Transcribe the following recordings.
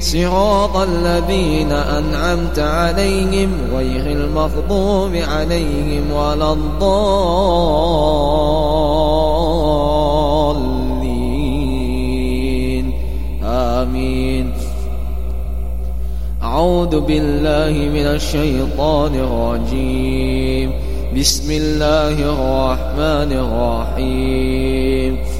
صراط الذين أنعمت عليهم غير المغضوب عليهم ولا الضالين. آمين. أعوذ بالله من الشيطان الرجيم. بسم الله الرحمن الرحيم.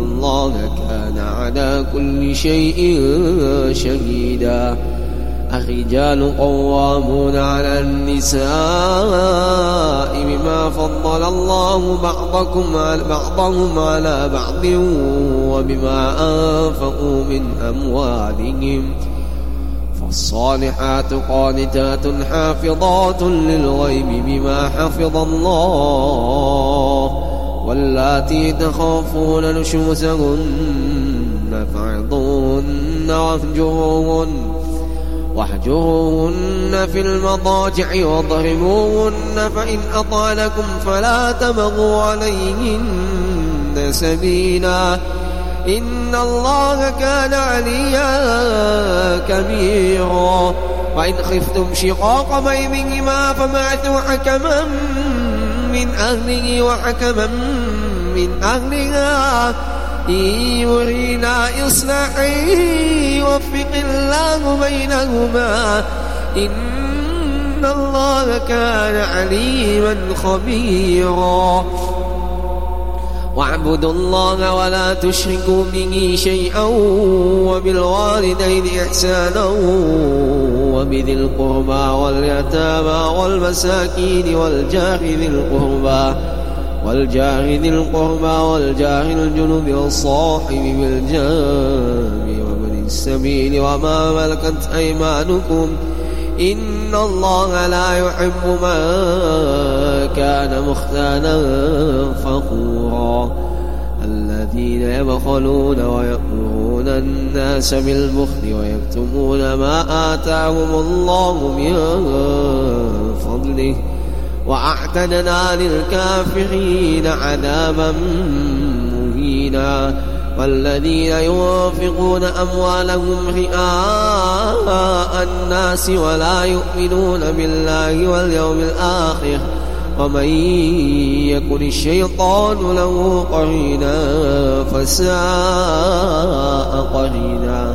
الله كان على كل شيء شهيدا. الرجال قوامون على النساء بما فضل الله بعضكم على بعضهم على بعض وبما أنفقوا من أموالهم. فالصالحات قانتات حافظات للغيب بما حفظ الله. واللاتي تخافون نشوزهن فعظوهن واهجروهن واهجروهن في المضاجع واضربوهن فإن أطعنكم فلا تبغوا عليهن سبيلا إن الله كان عليا كبيرا وإن خفتم شقاق بينهما فبعثوا حكما من أهله وحكما من أهلها إن يرينا إصلاحا يوفق الله بينهما. إن الله كان عليما خبيرا. واعبدوا الله ولا تشركوا به شيئا وبالوالدين إحسانا وبذي القربى واليتامى والمساكين والجار ذي القربى. والجار ذي القربى والجار الجنب والصاحب بالجنب ومن السبيل وما ملكت أيمانكم إن الله لا يحب من كان مختانا فخورا الذين يبخلون ويأمرون الناس بالبخل ويكتمون ما آتاهم الله من فضله وأعتدنا للكافرين عذابا مهينا. والذين ينفقون أموالهم رئاء الناس ولا يؤمنون بالله واليوم الآخر. ومن يكن الشيطان له قرينا فساء قرينا.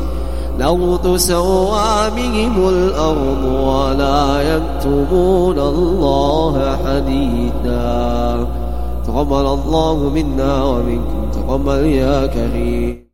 لو تسوى بهم الأرض ولا يكتمون الله حديثا. تقبل الله منا ومنكم. تقبل يا كريم.